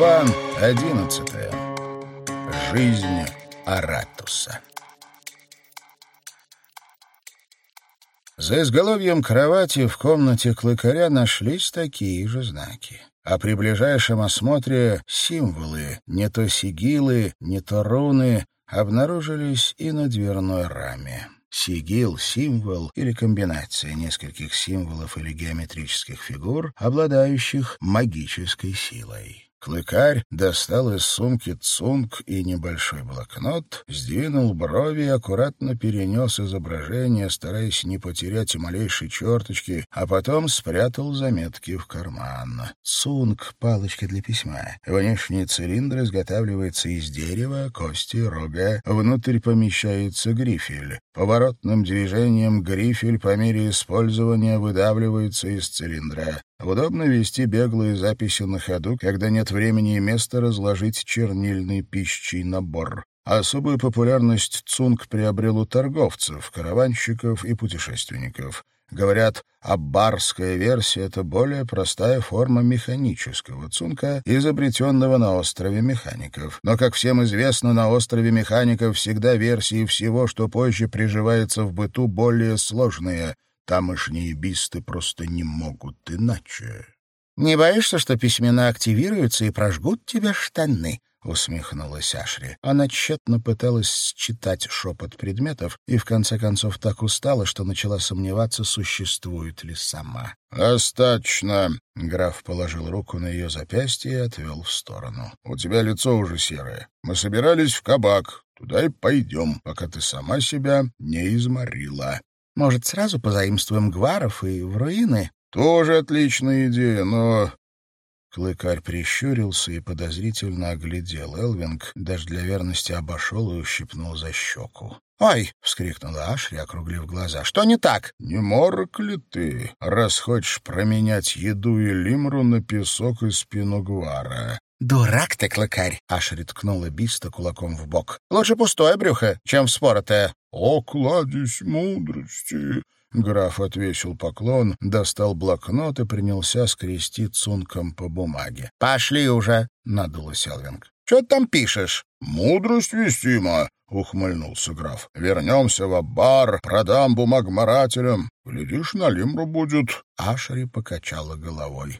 Глава одиннадцатая. Жизнь Аратуса. За изголовьем кровати в комнате клыкаря нашлись такие же знаки. А при ближайшем осмотре символы, не то сигилы, не то руны, обнаружились и на дверной раме. Сигил — символ или комбинация нескольких символов или геометрических фигур, обладающих магической силой. Клыкарь достал из сумки цунг и небольшой блокнот, сдвинул брови и аккуратно перенес изображение, стараясь не потерять и малейшей черточки, а потом спрятал заметки в карман. Цунг — палочка для письма. Внешний цилиндр изготавливается из дерева, кости, рога. Внутрь помещается грифель. Поворотным движением грифель по мере использования выдавливается из цилиндра. Удобно вести беглые записи на ходу, когда нет времени и места разложить чернильный пищий набор. Особую популярность цунг приобрел у торговцев, караванщиков и путешественников. Говорят, аббарская версия — это более простая форма механического цунка, изобретенного на острове механиков. Но, как всем известно, на острове механиков всегда версии всего, что позже приживается в быту, более сложные — Тамошние бисты просто не могут иначе. — Не боишься, что письмена активируются и прожгут тебе штаны? — усмехнулась Ашри. Она тщетно пыталась считать шепот предметов и, в конце концов, так устала, что начала сомневаться, существует ли сама. «Достаточно!» — граф положил руку на ее запястье и отвел в сторону. «У тебя лицо уже серое. Мы собирались в кабак. Туда и пойдем, пока ты сама себя не изморила». Может, сразу позаимствуем гваров и в руины? — Тоже отличная идея, но... Клыкарь прищурился и подозрительно оглядел Элвинг, даже для верности обошел и ущипнул за щеку. «Ой!» — вскрикнула Ашри, округлив глаза. «Что не так?» «Не морок ли ты, раз хочешь променять еду и лимру на песок и спину гвара?» «Дурак ты, клыкарь!» — Ашри ткнула Биста кулаком в бок. «Лучше пустое брюхо, чем вспоротое». «О, кладезь мудрости!» Граф отвесил поклон, достал блокнот и принялся скрести цунком по бумаге. «Пошли уже!» — надулась Элвинг. «Что ты там пишешь?» «Мудрость вестима!» — ухмыльнулся граф. «Вернемся в бар, продам бумагмарателям. Глядишь, на лимру будет». Ашери покачала головой.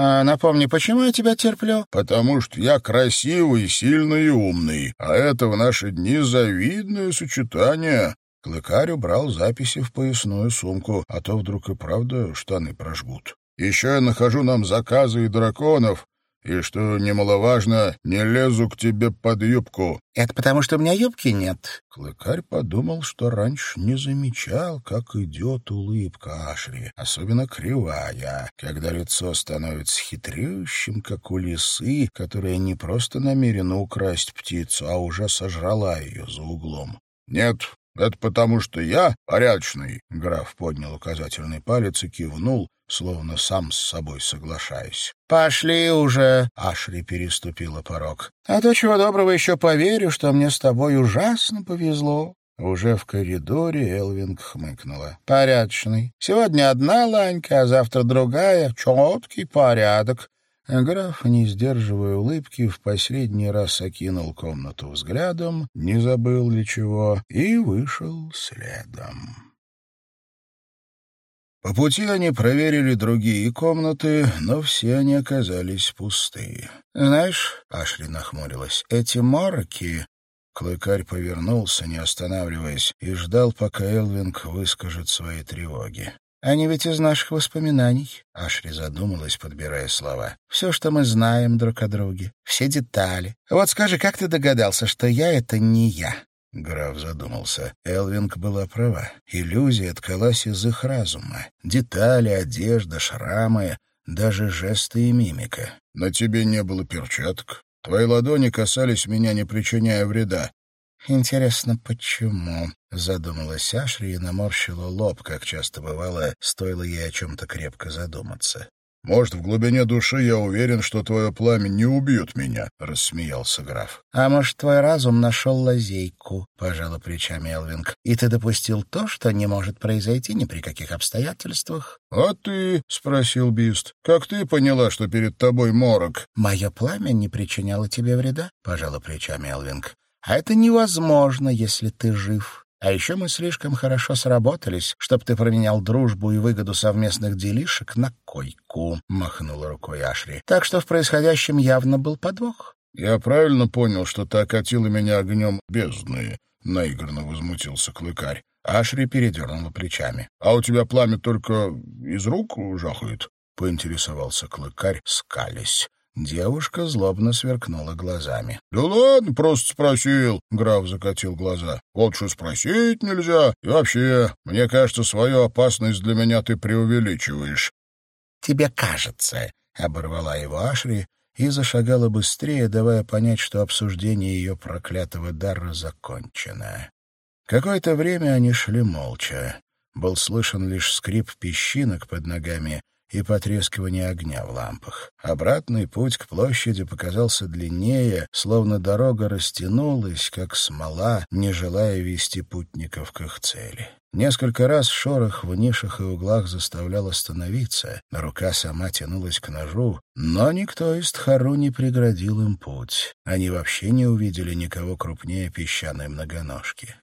А, напомни, почему я тебя терплю? Потому что я красивый, сильный и умный, а это в наши дни завидное сочетание. Клыкарь убрал записи в поясную сумку, а то вдруг и правда штаны прожгут. Еще я нахожу нам заказы и драконов, и, что немаловажно, не лезу к тебе под юбку. — Это потому, что у меня юбки нет. Клыкарь подумал, что раньше не замечал, как идет улыбка Ашри, особенно кривая, когда лицо становится хитрющим, как у лисы, которая не просто намерена украсть птицу, а уже сожрала ее за углом. — Нет, это потому, что я порядочный. Граф поднял указательный палец и кивнул, словно сам с собой соглашаясь. «Пошли уже!» — Ашри переступила порог. «А то чего доброго еще поверю, что мне с тобой ужасно повезло». Уже в коридоре Элвинг хмыкнула. «Порядочный. Сегодня одна ланька, а завтра другая. Четкий порядок. Граф, не сдерживая улыбки, в последний раз окинул комнату взглядом, не забыл ли чего, и вышел следом. По пути они проверили другие комнаты, но все они оказались пустые. «Знаешь», — Ашри нахмурилась, — «эти марки...» Клыкарь повернулся, не останавливаясь, и ждал, пока Элвинг выскажет свои тревоги. Они ведь из наших воспоминаний. Ашри задумалась, подбирая слова. Все, что мы знаем друг о друге. Все детали. Вот скажи, как ты догадался, что я — это не я? Граф задумался. Элвинг была права. Иллюзия ткалась из их разума. Детали, одежда, шрамы, даже жесты и мимика. «На тебе не было перчаток. Твои ладони касались меня, не причиняя вреда. «Интересно, почему?» — задумалась Ашри и наморщила лоб, как часто бывало, стоило ей о чем-то крепко задуматься. Может, в глубине души я уверен, что твое пламя не убьет меня», — рассмеялся граф. «А может, твой разум нашел лазейку», — пожала плечами Элвинг, «и ты допустил то, что не может произойти ни при каких обстоятельствах». «А ты?» — спросил Бист. «Как ты поняла, что перед тобой морок?» «Мое пламя не причиняло тебе вреда», — пожала плечами Элвинг. «А это невозможно, если ты жив. А еще мы слишком хорошо сработались, чтоб ты променял дружбу и выгоду совместных делишек на койку», — махнула рукой Ашри. «Так что в происходящем явно был подвох». «Я правильно понял, что ты окатила меня огнем бездны?» — наигранно возмутился клыкарь. Ашри передернула плечами. «А у тебя пламя только из рук жахает?» — поинтересовался клыкарь, скались. Девушка злобно сверкнула глазами. — Да ладно, просто спросил, — граф закатил глаза. — что спросить нельзя. И вообще, мне кажется, свою опасность для меня ты преувеличиваешь. — Тебе кажется, — оборвала его Ашри и зашагала быстрее, давая понять, что обсуждение ее проклятого дара закончено. Какое-то время они шли молча. Был слышен лишь скрип песчинок под ногами — и потрескивание огня в лампах. Обратный путь к площади показался длиннее, словно дорога растянулась, как смола, не желая вести путников к их цели. Несколько раз шорох в нишах и углах заставлял остановиться, рука сама тянулась к ножу, но никто из Тхару не преградил им путь. Они вообще не увидели никого крупнее песчаной многоножки.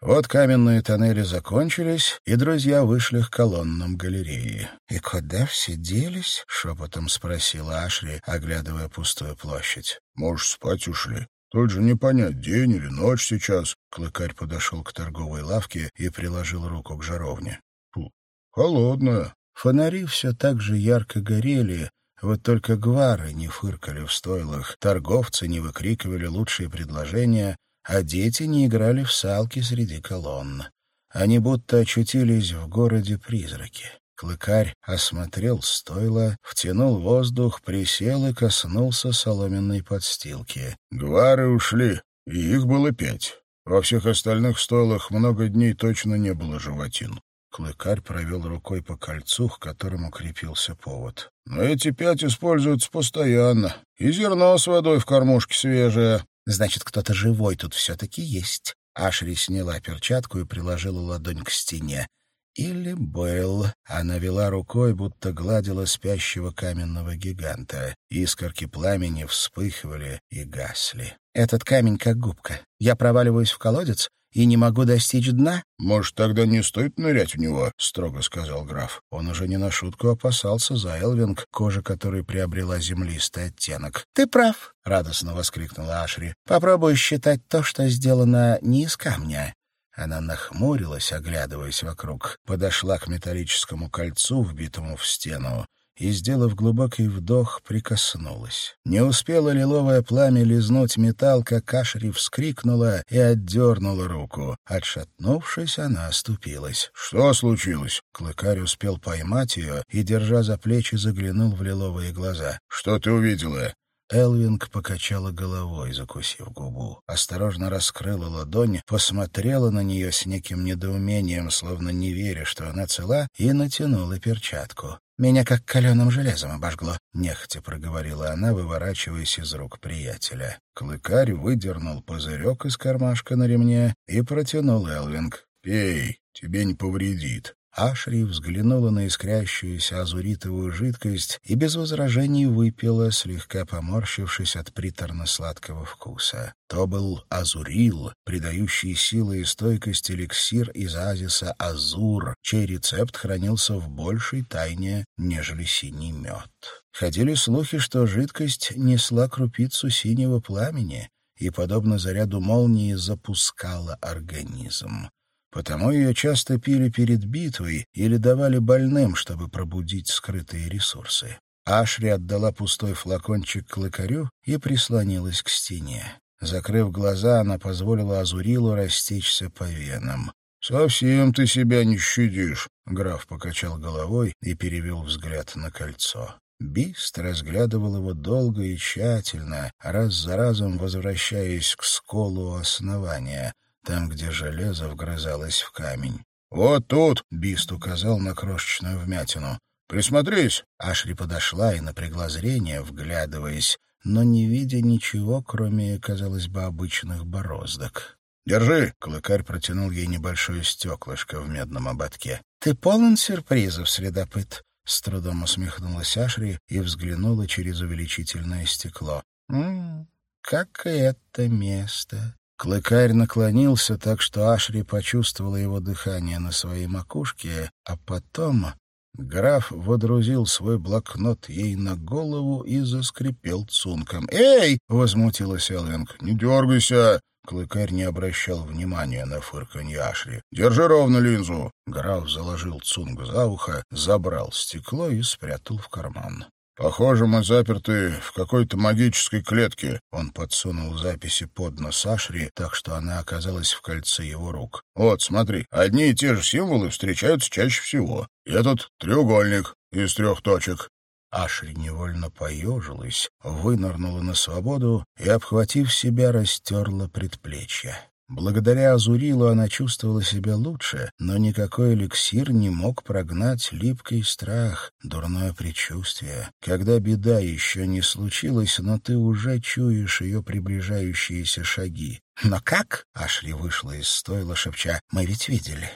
Вот каменные тоннели закончились, и друзья вышли к колоннам галереи. «И куда все делись?» — шепотом спросила Ашри, оглядывая пустую площадь. «Может, спать ушли? Тут же не понять, день или ночь сейчас». Клыкарь подошел к торговой лавке и приложил руку к жаровне. «Фу, холодная». Фонари все так же ярко горели, вот только гвары не фыркали в стойлах, торговцы не выкрикивали лучшие предложения, а дети не играли в салки среди колонн. Они будто очутились в городе-призраке. Клыкарь осмотрел стойло, втянул воздух, присел и коснулся соломенной подстилки. «Гвары ушли, и их было пять. Во всех остальных стойлах много дней точно не было животин». Клыкарь провел рукой по кольцу, к которому крепился повод. «Но эти пять используются постоянно. И зерно с водой в кормушке свежее. Значит, кто-то живой тут все-таки есть. Ашри сняла перчатку и приложила ладонь к стене. Или был. Она вела рукой, будто гладила спящего каменного гиганта. Искорки пламени вспыхивали и гасли. Этот камень как губка. Я проваливаюсь в колодец, и не могу достичь дна?» «Может, тогда не стоит нырять в него?» — строго сказал граф. Он уже не на шутку опасался за Элвинг, кожа которой приобрела землистый оттенок. «Ты прав!» — радостно воскликнула Ашри. «Попробуй считать то, что сделано не из камня». Она нахмурилась, оглядываясь вокруг, подошла к металлическому кольцу, вбитому в стену, и, сделав глубокий вдох, прикоснулась. Не успело лиловое пламя лизнуть металл, как Ашри вскрикнула и отдернула руку. Отшатнувшись, она оступилась. «Что случилось?» Клыкарь успел поймать ее и, держа за плечи, заглянул в лиловые глаза. «Что ты увидела?» Элвинг покачала головой, закусив губу. Осторожно раскрыла ладонь, посмотрела на нее с неким недоумением, словно не веря, что она цела, и натянула перчатку. «Меня как каленым железом обожгло», — нехотя проговорила она, выворачиваясь из рук приятеля. Клыкарь выдернул пузырек из кармашка на ремне и протянул Элвинг. «Пей, тебе не повредит». Ашри взглянула на искрящуюся азуритовую жидкость и без возражений выпила, слегка поморщившись от приторно-сладкого вкуса. То был азурил, придающий силы и стойкость эликсир из азиса азур, чей рецепт хранился в большей тайне, нежели синий мед. Ходили слухи, что жидкость несла крупицу синего пламени и, подобно заряду молнии, запускала организм. Потому ее часто пили перед битвой или давали больным, чтобы пробудить скрытые ресурсы. Ашри отдала пустой флакончик клыкарю и прислонилась к стене. Закрыв глаза, она позволила Азурилу растечься по венам. «Совсем ты себя не щадишь», — граф покачал головой и перевел взгляд на кольцо. Бист разглядывал его долго и тщательно, раз за разом возвращаясь к сколу основания — там, где железо вгрызалось в камень. «Вот тут!» — Бист указал на крошечную вмятину. Присмотрись!» Ашри подошла и напрягла зрение, вглядываясь, но не видя ничего, кроме, казалось бы, обычных бороздок. «Держи!» — клыкарь протянул ей небольшое стеклышко в медном ободке. «Ты полон сюрпризов, следопыт!» С трудом усмехнулась Ашри и взглянула через увеличительное стекло. «М -м, как это место!» Клыкарь наклонился так, что Ашри почувствовала его дыхание на своей макушке, а потом граф водрузил свой блокнот ей на голову и заскрипел цунком. «Эй!» — возмутилась Элвинг. «Не дергайся!» Клыкарь не обращал внимания на фырканье Ашри. «Держи ровно линзу!» Граф заложил цунг за ухо, забрал стекло и спрятал в карман. «Похоже, мы заперты в какой-то магической клетке». Он подсунул записи под нос Ашри, так что она оказалась в кольце его рук. «Вот, смотри, одни и те же символы встречаются чаще всего. И этот треугольник из трех точек». Ашри невольно поежилась, вынырнула на свободу и, обхватив себя, растерла предплечье. Благодаря Азурилу она чувствовала себя лучше, но никакой эликсир не мог прогнать липкий страх, дурное предчувствие. Когда беда еще не случилась, но ты уже чуешь ее приближающиеся шаги. «Но как?» — Ашли вышла из стойла, шепча. «Мы ведь видели».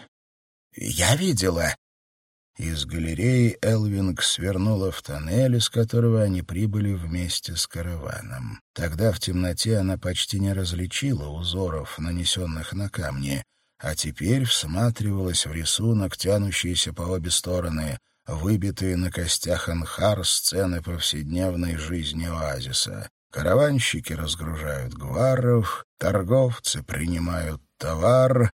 «Я видела», из галереи Элвинг свернула в тоннель, из которого они прибыли вместе с караваном. Тогда в темноте она почти не различила узоров, нанесенных на камни, а теперь всматривалась в рисунок, тянущийся по обе стороны, выбитые на костях анхар сцены повседневной жизни оазиса. Караванщики разгружают гваров, торговцы принимают товар.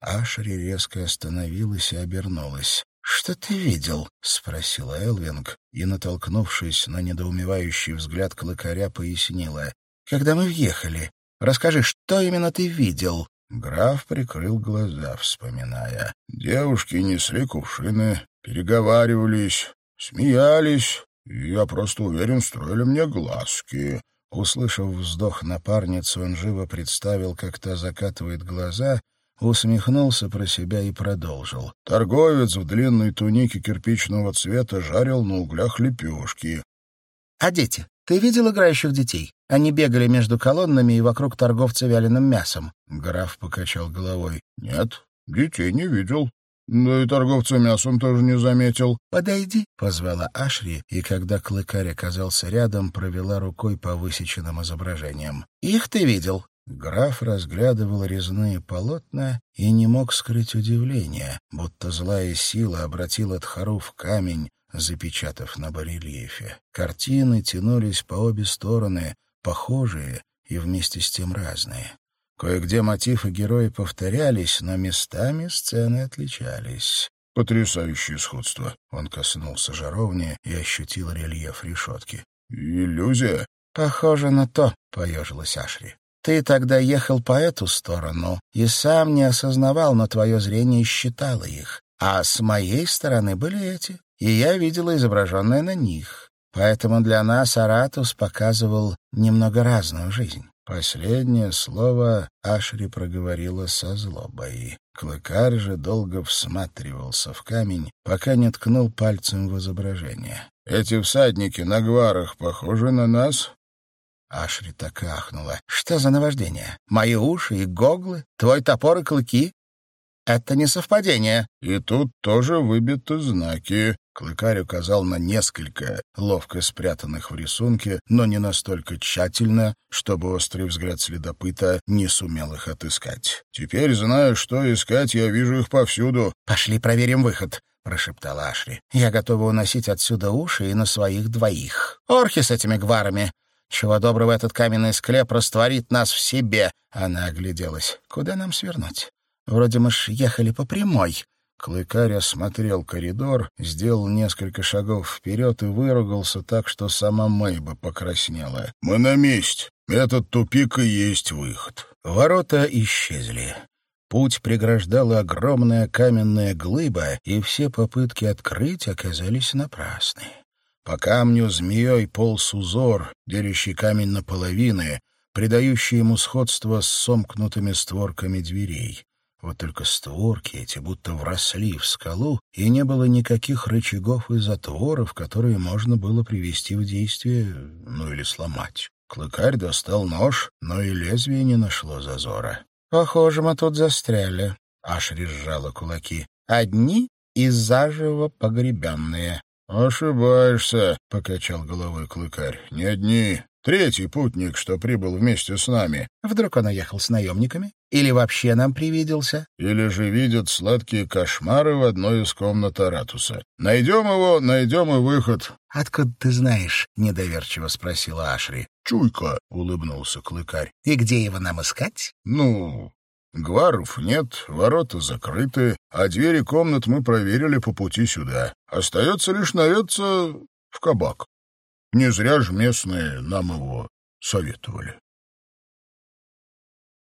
Ашри резко остановилась и обернулась. «Что ты видел?» — спросила Элвинг и, натолкнувшись на недоумевающий взгляд клыкаря, пояснила. «Когда мы въехали, расскажи, что именно ты видел?» Граф прикрыл глаза, вспоминая. Девушки несли кувшины, переговаривались, смеялись, и, я просто уверен, строили мне глазки. Услышав вздох напарницы, он живо представил, как та закатывает глаза — усмехнулся про себя и продолжил. Торговец в длинной тунике кирпичного цвета жарил на углях лепешки. — А дети? Ты видел играющих детей? Они бегали между колоннами и вокруг торговца вяленым мясом. Граф покачал головой. — Нет, детей не видел. Да и торговца мясом тоже не заметил. «Подойди», — позвала Ашри, и когда клыкарь оказался рядом, провела рукой по высеченным изображениям. «Их ты видел?» Граф разглядывал резные полотна и не мог скрыть удивления, будто злая сила обратила Тхару в камень, запечатав на барельефе. Картины тянулись по обе стороны, похожие и вместе с тем разные. Кое-где мотивы герои повторялись, но местами сцены отличались. «Потрясающее сходство!» Он коснулся жаровни и ощутил рельеф решетки. «Иллюзия?» «Похоже на то», — поежилась Ашри. Ты тогда ехал по эту сторону и сам не осознавал, но твое зрение считало их. А с моей стороны были эти, и я видела изображенное на них. Поэтому для нас Аратус показывал немного разную жизнь. Последнее слово Ашри проговорила со злобой. Клыкарь же долго всматривался в камень, пока не ткнул пальцем в изображение. «Эти всадники на гварах похожи на нас?» Ашри так ахнула. «Что за наваждение? Мои уши и гоглы? Твой топор и клыки? Это не совпадение». «И тут тоже выбиты знаки». Клыкарь указал на несколько, ловко спрятанных в рисунке, но не настолько тщательно, чтобы острый взгляд следопыта не сумел их отыскать. «Теперь знаю, что искать, я вижу их повсюду». «Пошли проверим выход», — прошептала Ашри. «Я готова уносить отсюда уши и на своих двоих. Орхи с этими гварами. Чего доброго этот каменный склеп растворит нас в себе. Она огляделась. Куда нам свернуть? Вроде мы ж ехали по прямой. Клыкарь осмотрел коридор, сделал несколько шагов вперед и выругался так, что сама Мэйба покраснела. «Мы на месте. Этот тупик и есть выход». Ворота исчезли. Путь преграждала огромная каменная глыба, и все попытки открыть оказались напрасны. По камню змеей полз узор, делящий камень на половины, придающий ему сходство с сомкнутыми створками дверей. Вот только створки эти будто вросли в скалу, и не было никаких рычагов и затворов, которые можно было привести в действие, ну или сломать. Клыкарь достал нож, но и лезвие не нашло зазора. «Похоже, мы тут застряли», — Ашри сжала кулаки. «Одни и заживо погребенные». «Ошибаешься», — покачал головой клыкарь. «Не одни. Третий путник, что прибыл вместе с нами. Вдруг он уехал с наемниками? Или вообще нам привиделся? Или же видят сладкие кошмары в одной из комнат Аратуса. Найдем его, найдем и выход. — Откуда ты знаешь? — недоверчиво спросила Ашри. — Чуйка, — улыбнулся клыкарь. — И где его нам искать? — Ну, Гваров нет, ворота закрыты, а двери комнат мы проверили по пути сюда. Остается лишь наведаться в кабак. Не зря же местные нам его советовали.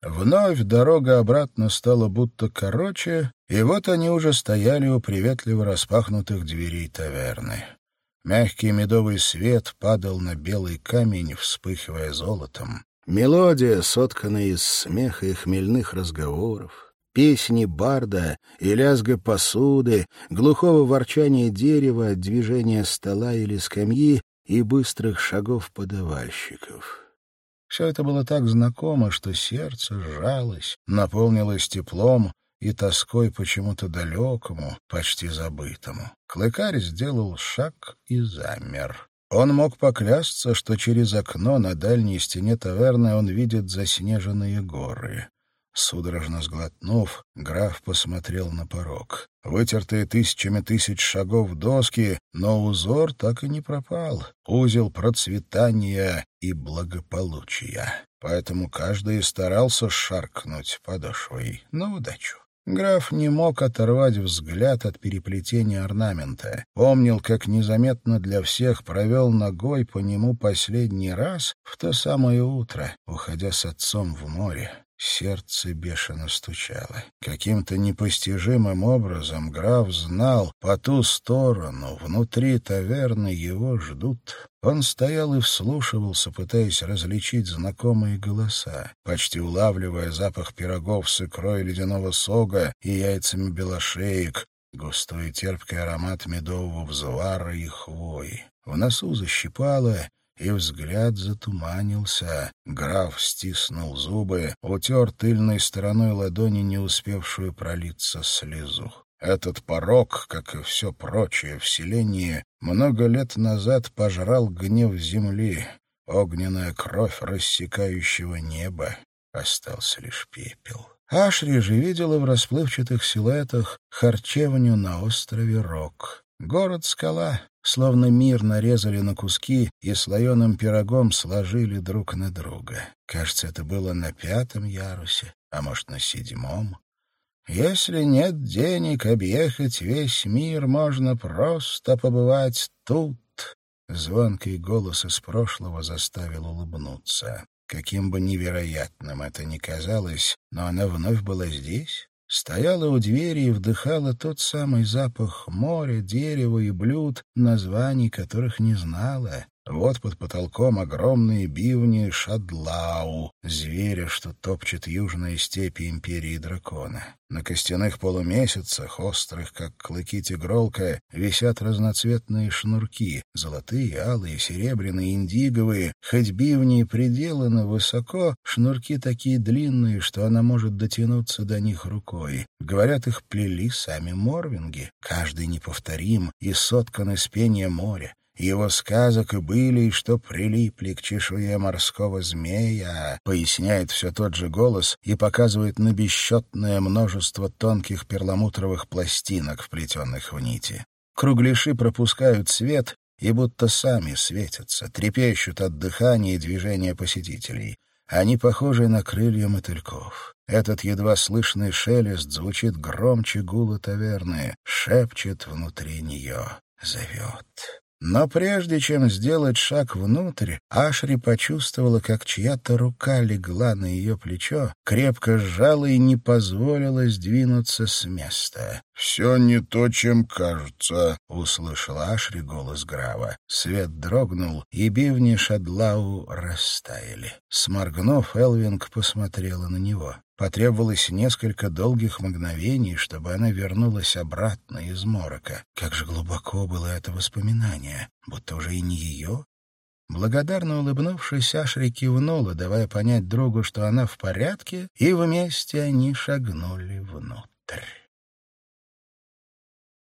Вновь дорога обратно стала будто короче, и вот они уже стояли у приветливо распахнутых дверей таверны. Мягкий медовый свет падал на белый камень, вспыхивая золотом. Мелодия, сотканная из смеха и хмельных разговоров, песни барда и лязга посуды, глухого ворчания дерева, движения стола или скамьи и быстрых шагов подавальщиков. Все это было так знакомо, что сердце сжалось, наполнилось теплом и тоской почему-то далекому, почти забытому. Клыкарь сделал шаг и замер. Он мог поклясться, что через окно на дальней стене таверны он видит заснеженные горы. Судорожно сглотнув, граф посмотрел на порог. Вытертые тысячами тысяч шагов доски, но узор так и не пропал. Узел процветания и благополучия. Поэтому каждый старался шаркнуть подошвой на удачу. Граф не мог оторвать взгляд от переплетения орнамента. Помнил, как незаметно для всех провел ногой по нему последний раз в то самое утро, уходя с отцом в море. Сердце бешено стучало. Каким-то непостижимым образом граф знал, по ту сторону, внутри таверны его ждут. Он стоял и вслушивался, пытаясь различить знакомые голоса, почти улавливая запах пирогов с икрой ледяного сога и яйцами белошеек, густой терпкий аромат медового взвара и хвои. В носу защипало, и взгляд затуманился. Граф стиснул зубы, утер тыльной стороной ладони не успевшую пролиться слезу. Этот порог, как и все прочее в селении, много лет назад пожрал гнев земли, огненная кровь рассекающего неба. Остался лишь пепел. Ашри же видела в расплывчатых силуэтах харчевню на острове Рок. Город-скала, словно мир нарезали на куски и слоеным пирогом сложили друг на друга. Кажется, это было на пятом ярусе, а может, на седьмом. Если нет денег объехать весь мир, можно просто побывать тут. Звонкий голос из прошлого заставил улыбнуться. Каким бы невероятным это ни казалось, но она вновь была здесь, стояла у двери и вдыхала тот самый запах моря, дерева и блюд, названий которых не знала. Вот под потолком огромные бивни шадлау, зверя, что топчет южные степи империи дракона. На костяных полумесяцах, острых, как клыки тигролка, висят разноцветные шнурки — золотые, алые, серебряные, индиговые. Хоть бивни приделаны высоко, шнурки такие длинные, что она может дотянуться до них рукой. Говорят, их плели сами морвинги. Каждый неповторим и соткан из пения моря его сказок и были, и что прилипли к чешуе морского змея, поясняет все тот же голос и показывает на бесчетное множество тонких перламутровых пластинок, вплетенных в нити. Кругляши пропускают свет и будто сами светятся, трепещут от дыхания и движения посетителей. Они похожи на крылья мотыльков. Этот едва слышный шелест звучит громче гула таверны, шепчет внутри нее, зовет. Но прежде чем сделать шаг внутрь, Ашри почувствовала, как чья-то рука легла на ее плечо, крепко сжала и не позволила сдвинуться с места. «Все не то, чем кажется», — услышала Ашри голос Грава. Свет дрогнул, и бивни Шадлау растаяли. Сморгнув, Элвинг посмотрела на него. Потребовалось несколько долгих мгновений, чтобы она вернулась обратно из морока. Как же глубоко было это воспоминание, будто уже и не ее. Благодарно улыбнувшись, Ашри кивнула, давая понять другу, что она в порядке, и вместе они шагнули внутрь.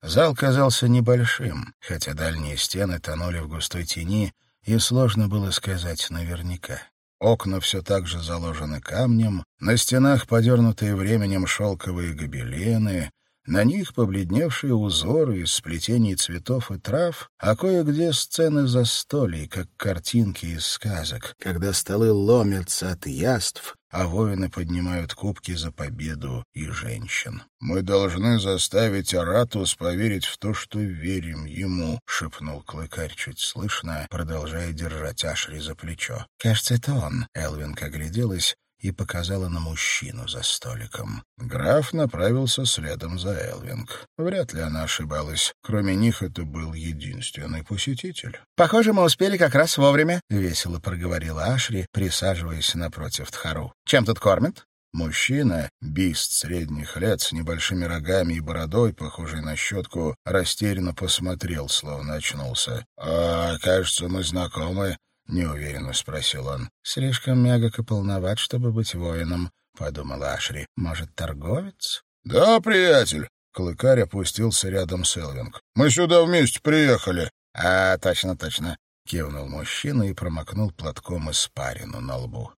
Зал казался небольшим, хотя дальние стены тонули в густой тени, и сложно было сказать наверняка. Окна все так же заложены камнем, на стенах подернутые временем шелковые гобелены, на них побледневшие узоры из сплетений цветов и трав, а кое-где сцены застолий, как картинки из сказок, когда столы ломятся от яств, а воины поднимают кубки за победу и женщин. «Мы должны заставить Аратус поверить в то, что верим ему», — шепнул Клыкарь чуть слышно, продолжая держать Ашри за плечо. «Кажется, это он», — Элвинг огляделась, и показала на мужчину за столиком. Граф направился следом за Элвинг. Вряд ли она ошибалась. Кроме них это был единственный посетитель. «Похоже, мы успели как раз вовремя», — весело проговорила Ашри, присаживаясь напротив Тхару. «Чем тут кормят?» Мужчина, бист средних лет, с небольшими рогами и бородой, похожий на щетку, растерянно посмотрел, словно очнулся. «А, кажется, мы знакомы», — неуверенно спросил он. «Слишком мягок и полноват, чтобы быть воином», — подумала Ашри. «Может, торговец?» «Да, приятель». Клыкарь опустился рядом с Элвинг. «Мы сюда вместе приехали». «А, точно, точно», — кивнул мужчина и промокнул платком испарину на лбу.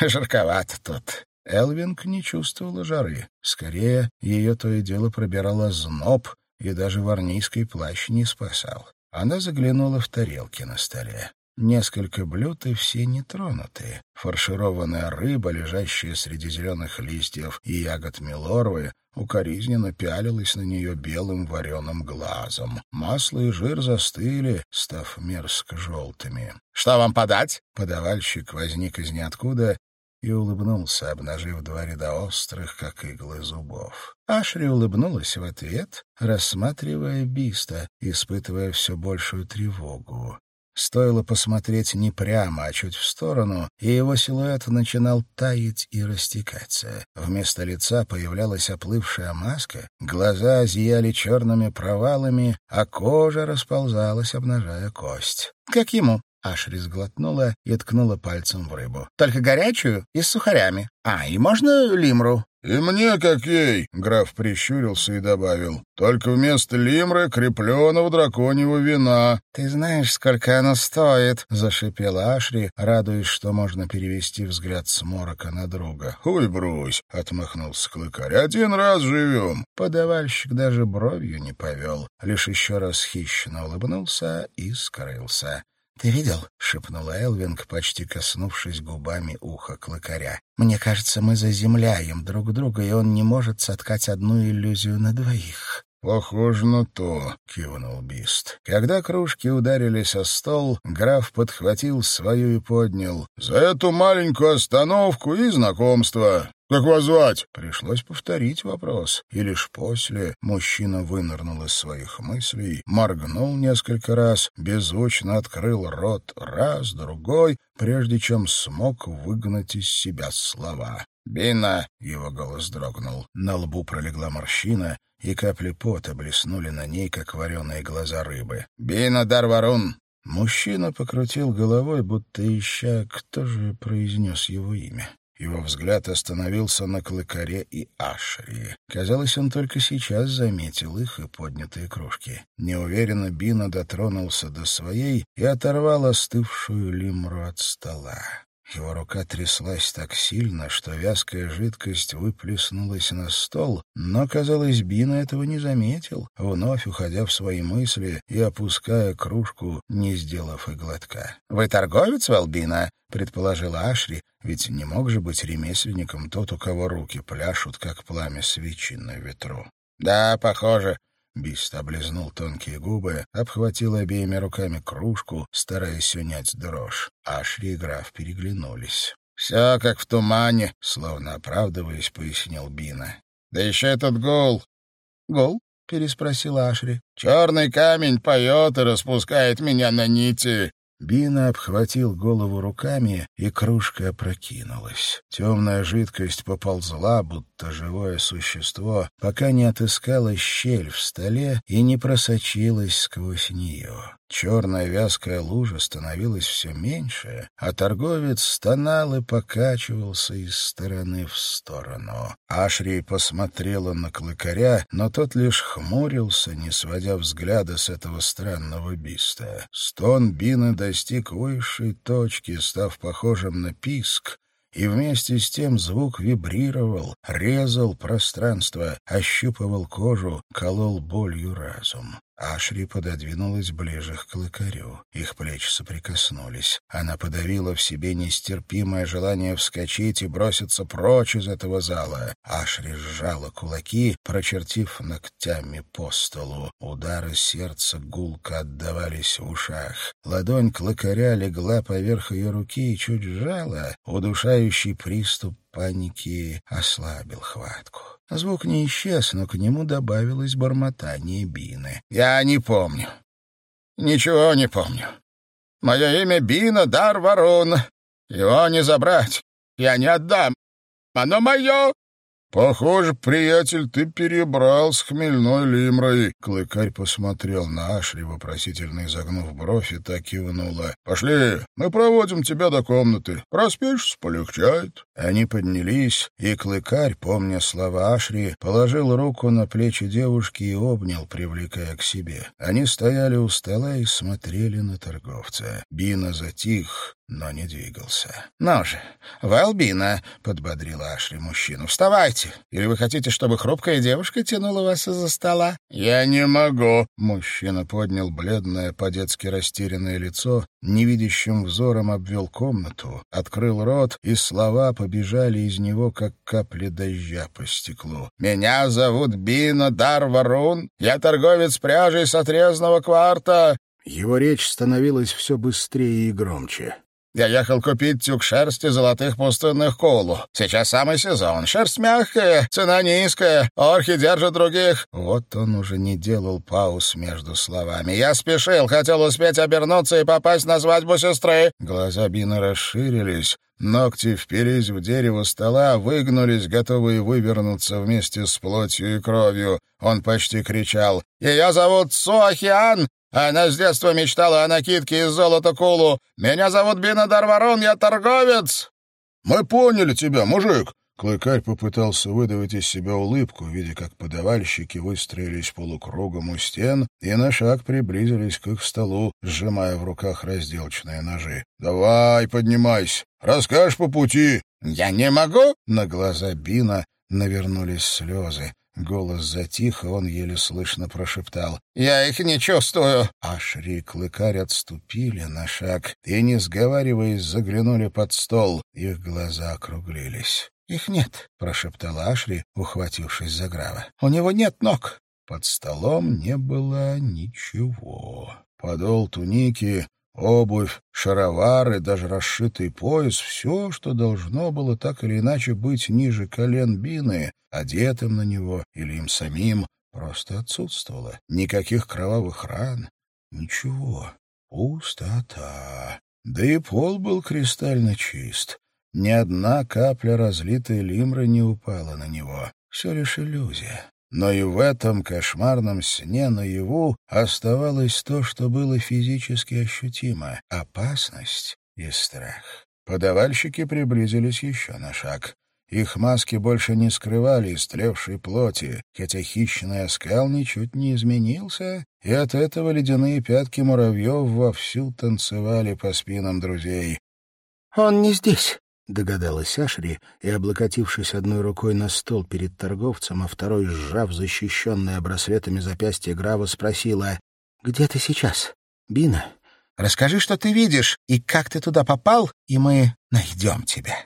«Жарковато тут». Элвинг не чувствовала жары. Скорее, ее то и дело пробирало зноб, и даже варнийский плащ не спасал. Она заглянула в тарелки на столе. Несколько блюд и все нетронутые. Фаршированная рыба, лежащая среди зеленых листьев и ягод милорвы, укоризненно пялилась на нее белым вареным глазом. Масло и жир застыли, став мерзко желтыми. «Что вам подать?» Подавальщик возник из ниоткуда и улыбнулся, обнажив два ряда острых, как иглы зубов. Ашри улыбнулась в ответ, рассматривая Биста, испытывая все большую тревогу. Стоило посмотреть не прямо, а чуть в сторону, и его силуэт начинал таять и растекаться. Вместо лица появлялась оплывшая маска, глаза зияли черными провалами, а кожа расползалась, обнажая кость. «Как ему?» Ашри сглотнула и ткнула пальцем в рыбу. «Только горячую и с сухарями. А, и можно лимру?» «И мне, как ей!» — граф прищурился и добавил. «Только вместо лимры крепленого драконьего вина». «Ты знаешь, сколько оно стоит?» — зашипела Ашри, радуясь, что можно перевести взгляд с морока на друга. «Ой, брось!» — отмахнулся клыкарь. «Один раз живем». Подавальщик даже бровью не повел, лишь еще раз хищно улыбнулся и скрылся. «Ты видел?» — шепнула Элвинг, почти коснувшись губами уха клыкаря. «Мне кажется, мы заземляем друг друга, и он не может соткать одну иллюзию на двоих». «Похоже на то», — кивнул Бист. Когда кружки ударились о стол, граф подхватил свою и поднял. «За эту маленькую остановку и знакомство. «Как вас звать?» Пришлось повторить вопрос, и лишь после мужчина вынырнул из своих мыслей, моргнул несколько раз, беззвучно открыл рот раз, другой, прежде чем смог выгнать из себя слова. «Бина!» — его голос дрогнул. На лбу пролегла морщина, и капли пота блеснули на ней, как вареные глаза рыбы. «Бина Дарварун!» Мужчина покрутил головой, будто ища, кто же произнес его имя. Его взгляд остановился на Клыкаре и Ашри. Казалось, он только сейчас заметил их и поднятые кружки. Неуверенно Бина дотронулся до своей и оторвал остывшую лимру от стола. Его рука тряслась так сильно, что вязкая жидкость выплеснулась на стол, но, казалось, Бина этого не заметил, вновь уходя в свои мысли и опуская кружку, не сделав и глотка. «Вы торговец, Валбина?» — предположила Ашри, ведь не мог же быть ремесленником тот, у кого руки пляшут, как пламя свечи на ветру. «Да, похоже», Бист облизнул тонкие губы, обхватил обеими руками кружку, стараясь унять дрожь. Ашри и граф переглянулись. «Все как в тумане», — словно оправдываясь, пояснил Бина. «Да еще этот гол». «Гол?» — переспросила Ашри. «Черный камень поет и распускает меня на нити». Бина обхватил голову руками, и кружка опрокинулась. Темная жидкость поползла, будто живое существо, пока не отыскала щель в столе и не просочилась сквозь нее. Черная вязкая лужа становилась все меньше, а торговец стонал и покачивался из стороны в сторону. Ашри посмотрела на клыкаря, но тот лишь хмурился, не сводя взгляда с этого странного биста. Стон Бины достиг высшей точки, став похожим на писк, и вместе с тем звук вибрировал, резал пространство, ощупывал кожу, колол болью разум. Ашри пододвинулась ближе к клыкарю. Их плечи соприкоснулись. Она подавила в себе нестерпимое желание вскочить и броситься прочь из этого зала. Ашри сжала кулаки, прочертив ногтями по столу. Удары сердца гулко отдавались в ушах. Ладонь клыкаря легла поверх ее руки и чуть сжала. Удушающий приступ паники ослабил хватку. Звук не исчез, но к нему добавилось бормотание Бины. «Я не помню. Ничего не помню. Мое имя Бина Дар Ворон. Его не забрать. Я не отдам. Оно мое!» «Похоже, приятель, ты перебрал с хмельной лимрой». Клыкарь посмотрел на Ашри, вопросительно изогнув бровь, и так кивнула. «Пошли, мы проводим тебя до комнаты. Проспишься, полегчает». Они поднялись, и Клыкарь, помня слова Ашри, положил руку на плечи девушки и обнял, привлекая к себе. Они стояли у стола и смотрели на торговца. Бина затих, но не двигался. «Ну же, Валбина!» — подбодрила Ашри мужчину. «Вставайте! Или вы хотите, чтобы хрупкая девушка тянула вас из-за стола?» «Я не могу!» — мужчина поднял бледное, по-детски растерянное лицо, невидящим взором обвел комнату, открыл рот, и слова побежали из него, как капли дождя по стеклу. «Меня зовут Бина Дарварун. Я торговец пряжей с отрезного кварта!» Его речь становилась все быстрее и громче. Я ехал купить тюк шерсти золотых пустынных колу. Сейчас самый сезон. Шерсть мягкая, цена низкая, орхи держат других. Вот он уже не делал пауз между словами. Я спешил, хотел успеть обернуться и попасть на свадьбу сестры. Глаза Бина расширились. Ногти впились в дерево стола, выгнулись, готовые вывернуться вместе с плотью и кровью. Он почти кричал. «Ее зовут Суахиан, она с детства мечтала о накидке из золота Кулу. Меня зовут Бина Дарварон, я торговец!» «Мы поняли тебя, мужик!» Клыкарь попытался выдавить из себя улыбку, видя, как подавальщики выстроились полукругом у стен и на шаг приблизились к их столу, сжимая в руках разделочные ножи. «Давай, поднимайся, расскажешь по пути». «Я не могу!» На глаза Бина навернулись слезы. Голос затих, и он еле слышно прошептал. «Я их не чувствую!» Ашри и Клыкарь отступили на шаг и, не сговариваясь, заглянули под стол. Их глаза округлились. «Их нет», — прошептала Ашри, ухватившись за Грава. «У него нет ног». Под столом не было ничего. Подол туники Обувь, шаровары, даже расшитый пояс — все, что должно было так или иначе быть ниже колен Бины, одетым на него или им самим, просто отсутствовало. Никаких кровавых ран, ничего. Пустота. Да и пол был кристально чист. Ни одна капля разлитой лимры не упала на него. Все лишь иллюзия. Но и в этом кошмарном сне наяву оставалось то, что было физически ощутимо — опасность и страх. Подавальщики приблизились еще на шаг. Их маски больше не скрывали истлевшей плоти, хотя хищный оскал ничуть не изменился, и от этого ледяные пятки муравьев вовсю танцевали по спинам друзей. «Он не здесь», — догадалась Ашри и, облокотившись одной рукой на стол перед торговцем, а второй, сжав защищенное браслетами запястье Грава, спросила, «Где ты сейчас, Бина? Расскажи, что ты видишь, и как ты туда попал, и мы найдем тебя».